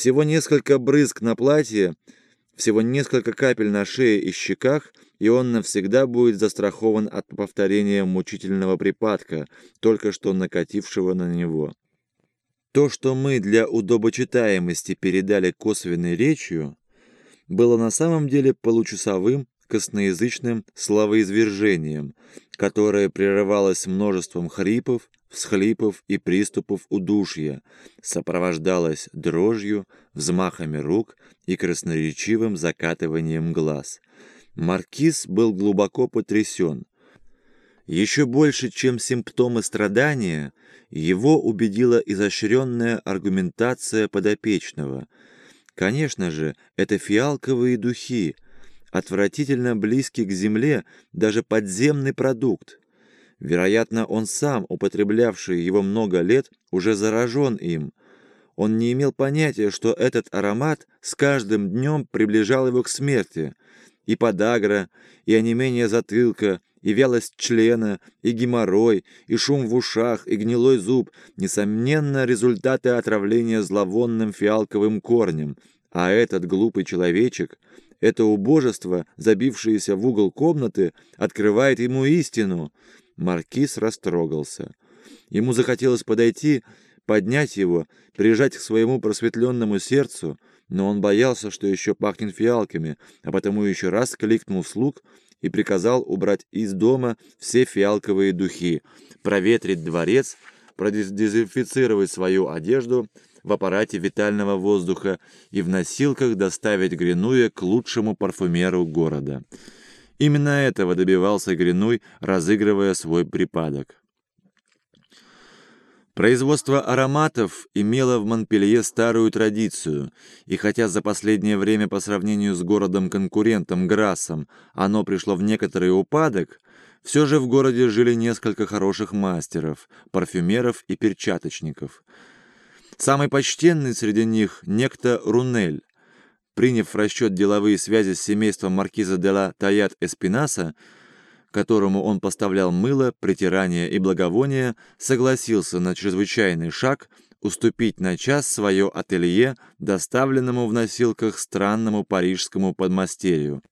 Всего несколько брызг на платье, всего несколько капель на шее и щеках, и он навсегда будет застрахован от повторения мучительного припадка, только что накатившего на него. То, что мы для удобочитаемости передали косвенной речью, было на самом деле получасовым косноязычным словоизвержением, которое прерывалось множеством хрипов, всхлипов и приступов удушья, сопровождалось дрожью, взмахами рук и красноречивым закатыванием глаз. Маркиз был глубоко потрясен. Еще больше, чем симптомы страдания, его убедила изощренная аргументация подопечного. Конечно же, это фиалковые духи, отвратительно близкий к земле, даже подземный продукт. Вероятно, он сам, употреблявший его много лет, уже заражен им. Он не имел понятия, что этот аромат с каждым днем приближал его к смерти. И подагра, и онемение затылка, и вялость члена, и геморрой, и шум в ушах, и гнилой зуб — несомненно, результаты отравления зловонным фиалковым корнем. А этот глупый человечек, это убожество, забившееся в угол комнаты, открывает ему истину — Маркиз растрогался. Ему захотелось подойти, поднять его, прижать к своему просветленному сердцу, но он боялся, что еще пахнет фиалками, а потому еще раз кликнул слуг и приказал убрать из дома все фиалковые духи, проветрить дворец, продезинфицировать свою одежду в аппарате витального воздуха и в носилках доставить Гринуя к лучшему парфюмеру города. Именно этого добивался Гринуй, разыгрывая свой припадок. Производство ароматов имело в Монпелье старую традицию, и хотя за последнее время по сравнению с городом-конкурентом Грассом оно пришло в некоторый упадок, все же в городе жили несколько хороших мастеров, парфюмеров и перчаточников. Самый почтенный среди них – некто Рунель, приняв в расчет деловые связи с семейством маркиза де ла Таят Эспинаса, которому он поставлял мыло, притирание и благовония, согласился на чрезвычайный шаг уступить на час свое ателье доставленному в носилках странному парижскому подмастерью.